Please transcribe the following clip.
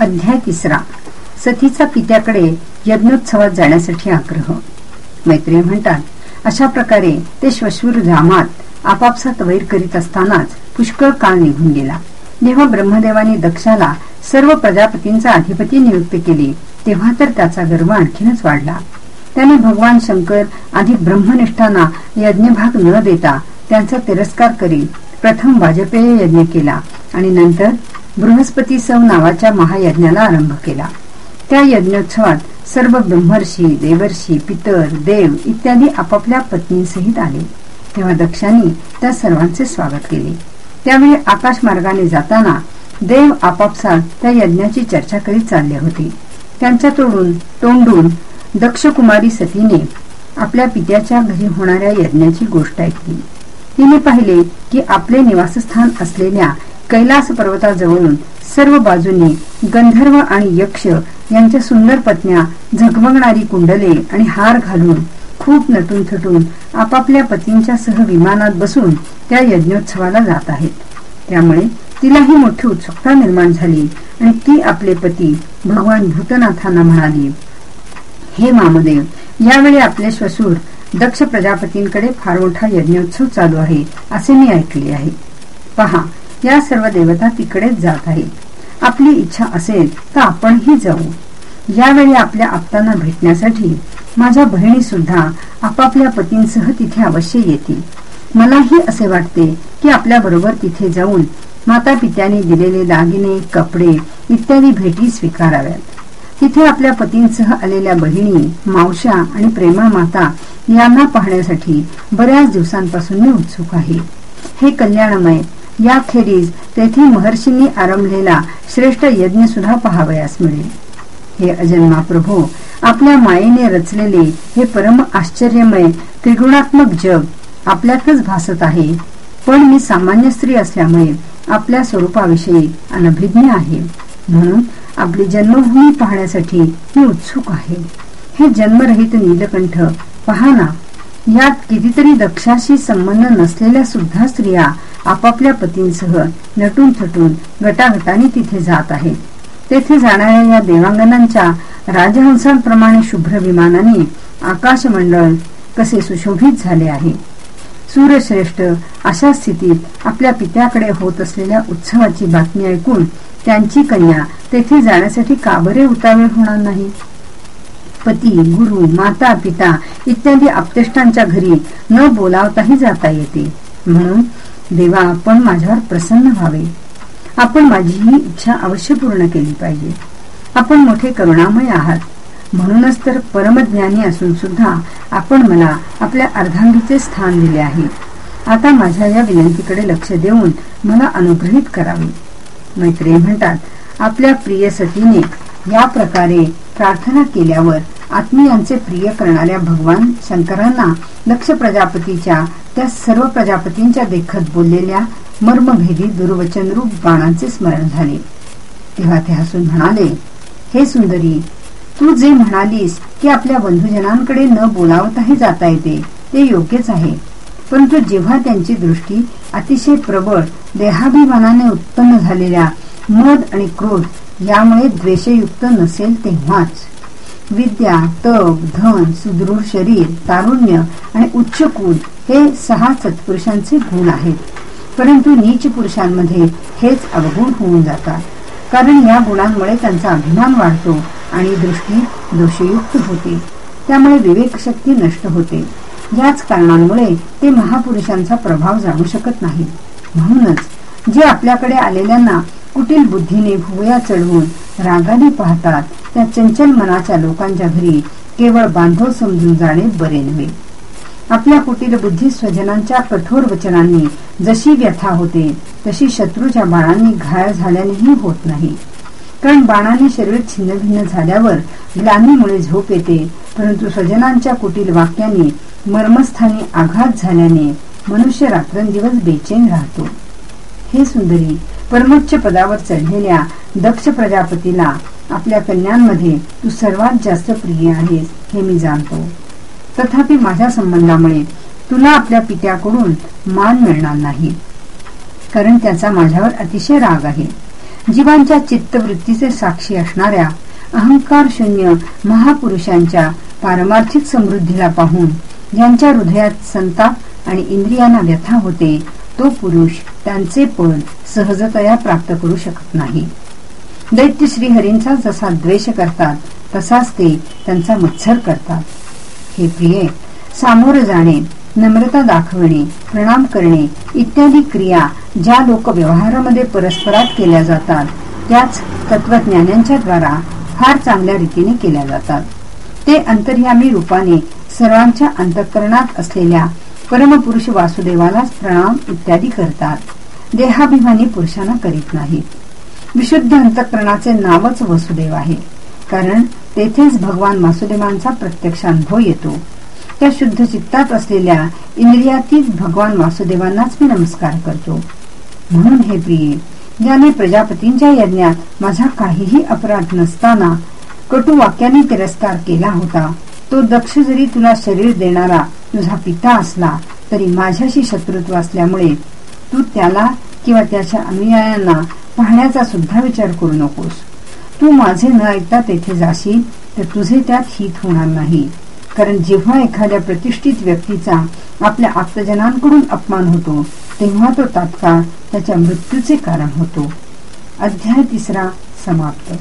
अध्याय तिसरा. सतीचा पित्याकडे यज्ञोत्सवात जाण्यासाठी आग्रह. मैत्रिय म्हणतात अशा प्रकारे ते श्वशूर धामात आपापसात वैर करीत असतानाच पुष्कळ काळ निघून गेला. जेव्हा ब्रह्मदेवाने दक्षाला सर्व प्रजापतींचा अधिपती नियुक्त केली तेव्हा तर त्याचा गर्व आणखीनच वाढला. त्याने भगवान शंकर आधी ब्रह्मनिष्ठांना यज्ञभाग न देता त्यांचा तिरस्कार करीत प्रथम वाजपेय यज्ञ केला आणि नंतर बृहस्पती सव नावाच्या महायज्ञाला आरंभ केला. त्या यज्ञोत्सवात सर्व ब्रह्मर्षी देवर्षी पितर देव इत्यादी आपापल्या पत्नीसहित आले. तेव्हा दक्षांनी त्या सर्वांचे स्वागत केले. त्यावेळी आकाश मार्गाने जाताना देव आपापसात त्या यज्ञाची चर्चा करीत चालले होते. त्यांच्या तोडून तोंडून दक्षकुमारी सतीने आपल्या पित्याच्या घरी होणाऱ्या यज्ञाची गोष्ट ऐकली. तिने पाहिले की आपले निवासस्थान असलेल्या कैलास पर्वताजवळून सर्व बाजूंनी गंधर्व आणि यक्ष यांच्या सुंदर पत्न्या झगमगणारी कुंडले आणि हार घालून खूप नटून थटून आपापल्या पतींच्या सह विमानात बसून त्या यज्ञोत्सवाला जात आहेत. त्यामुळे तिलाही मोठी उत्सुकता निर्माण झाली आणि ती आपले पती भगवान भूतनाथांना म्हणाली हे मामदेव यावेळी आपले श्वसूर दक्ष प्रजापतींकडे फार मोठा यज्ञोत्सव चालू आहे असे मी ऐकले आहे. पहा या सर्व देवता तिकडेच जात आहेत. आपली इच्छा असेल तर आपणही जाऊ. यावेळी आपल्या आपतांना भेटण्यासाठी माझ्या बहिणी सुद्धा आपापल्या पतींसह तिथे अवश्य येतील. मलाही असे वाटते की आपल्या बरोबर तिथे जाऊन माता पित्याने दिलेले दागिने कपडे इत्यादी भेटी स्वीकाराव्यात. तिथे आपल्या पतींसह आलेल्या बहिणी मावशा आणि प्रेमा माता यांना पाहण्यासाठी बऱ्याच दिवसांपासून मी उत्सुक आहे. हे कल्याणमय याखेरीज तेथे महर्षींनी आरंभलेला श्रेष्ठ यज्ञ सुद्धा पहावयास मिळेल. हे अजन्मा प्रभू आपल्या मायेने रचलेले हे परम आश्चर्यमय त्रिगुणात्मक जग आपल्यातच भासत आहे. पण मी सामान्य स्त्री असल्यामुळे आपल्या स्वरूपाविषयी अनभिज्ञ आहे. म्हणून आपली जन्मभूमी पाहण्यासाठी मी उत्सुक आहे. हे जन्मरहित नीलकंठ पहा ना यात कितीतरी दक्षाशी संबंध नसलेल्या सुद्धा स्त्रिया आपापल्या पतींसह नटून थटून गटागटाने तिथे जात आहे. तेथे जाणाऱ्या या देवांगनांच्या राजहंसांप्रमाणे शुभ्र विमानाने आकाशमंडळ कसे सुशोभित झाले आहे. सूर्यश्रेष्ठ अशा स्थितीत आपल्या पित्याकडे होत असलेल्या उत्सवाची बातमी ऐकून त्यांची कन्या तेथे जाण्यासाठी काबरे उतावे होणार नाही? पती गुरु माता पिता इत्यादी आपतेष्टांच्या घरी न बोलावताही जाता येते. म्हणून देवा आपण माझ्यावर प्रसन्न व्हावे. आपण माझी ही इच्छा अवश्य पूर्ण केली पाहिजे. आपण मोठे करुणामय आहात. म्हणूनच तर परमज्ञानी असून सुद्धा आपण मला आपल्या अर्धांगीचे स्थान दिले आहे. आता माझ्या या विनंतीकडे लक्ष देऊन मला अनुग्रहित करावे. मैत्रिय म्हणतात आपल्या प्रिय सतीने या प्रकारे प्रार्थना केल्यावर आत्मीयांचे प्रिय करणाऱ्या भगवान शंकरांना लक्ष प्रजापतीच्या त्या सर्व प्रजापतींच्या देखत बोललेल्या मर्मभेदी दुर्वचन रूप बाणांचे स्मरण झाले. तेव्हा ते हसून म्हणाले हे सुंदरी तू जे म्हणालीस की आपल्या बंधुजनांकडे न बोलावताही जाता येते ते योग्यच आहे. परंतु जेव्हा त्यांची दृष्टी अतिशय प्रबळ देहाभिमानाने उत्पन्न झालेल्या मद आणि क्रोध यामुळे द्वेषयुक्त नसेल तेव्हाच. विद्या तप धन सुदृढ शरीर तारुण्य आणि उच्च कुल हे सहा सत्पुरुषांचे गुण आहेत. परंतु नीच पुरुषांमध्ये हेच अवगुण होऊन जातात. कारण या गुणांमुळे त्यांचा अभिमान वाढतो आणि दृष्टी दोषयुक्त होते. त्यामुळे विवेक शक्ती नष्ट होते. याच कारणांमुळे ते महापुरुषांचा प्रभाव जाणू शकत नाही म्हणूनच जे आपल्याकडे आलेल्यांना कुटील बुद्धीने भुवया चढवून रागाने पाहतात त्या चंचल मनाच्या लोकांच्या घरी केवळ बांधव समजून जाणे बरे नव्हे. आपल्या कुटील बुद्धी स्वजनांच्या कठोर वचनांनी जशी व्यथा होते तशी शत्रूच्या बाणांनी घायल झाल्यानेही होत नाही. कारण बाणाने शरीर छिन्नभिन्न झाल्यावर ग्लानीमुळे झोप येते परंतु स्वजनांच्या कुटील वाक्याने मर्मस्थानी आघात झाल्याने मनुष्य रात्रंदिवस बेचैन राहतो. हे सुंदरी परमोच्च पदावर चढलेल्या दक्ष प्रजापतीला आपल्या कन्यांमध्ये तू सर्वात जास्त प्रिय आहेस हे मी जाणतो. तथापि माझ्या संबंधामुळे तुला आपल्या पित्याकडून मान मिळणार नाही. कारण त्याचा माझ्यावर अतिशय राग आहे. जीवांच्या चित्तवृत्तीचे साक्षी असणाऱ्या अहंकार शून्य महापुरुषांच्या पारमार्थिक समृद्धीला पाहून ज्यांच्या हृदयात संताप आणि इंद्रियांना व्यथा होते तो पुरुष त्यांचे पद सहजतया प्राप्त करू शकत नाही. दैत्य श्रीहरींचा जसा द्वेष करतात तसाच ते त्यांचा मत्सर करतात. हे प्रिय सामोरं जाणे नम्रता दाखवणे प्रणाम करणे इत्यादी क्रिया ज्या लोक व्यवहारामध्ये परस्परात केल्या जातात त्याच तत्वज्ञानांच्या द्वारा फार चांगल्या रीतीने केल्या जातात. ते अंतर्यामी रूपाने सर्वांच्या अंतःकरणात असलेल्या परमपुरुष वासुदेवालाच प्रणाम इत्यादी करतात. देहाभिमानी पुरुषांना करीत नाहीत. विशुद्ध अंतकरणाचे नावच वसुदेव आहे. कारण तेथेच भगवान वासुदेवांचा प्रत्यक्ष अनुभव येतो. त्या शुद्ध चित्तात असलेल्या इंद्रियातीत भगवान वासुदेवांनाच मी नमस्कार करतो. म्हणून हे प्रिय ज्याने प्रजापतींच्या यज्ञात माझा काहीही अपराध नसताना कटू वाक्याने तिरस्कार केला होता तो दक्ष जरी तुला शरीर देणारा तुझा पिता असला तरी माझ्याशी शत्रुत्व असल्यामुळे तू त्याला किंवा त्याच्या अनुयायांना पाहण्याचा सुद्धा विचार करू नकोस. तू माझे न ऐकता तेथे जाशील तर तुझे त्यात हित होणार नाही. कारण जेव्हा एखाद्या प्रतिष्ठित व्यक्तीचा आपल्या आप्तजनांकडून अपमान होतो तेव्हा तो तात्काळ त्याच्या मृत्यूचे कारण होतो. अध्याय तिसरा समाप्त.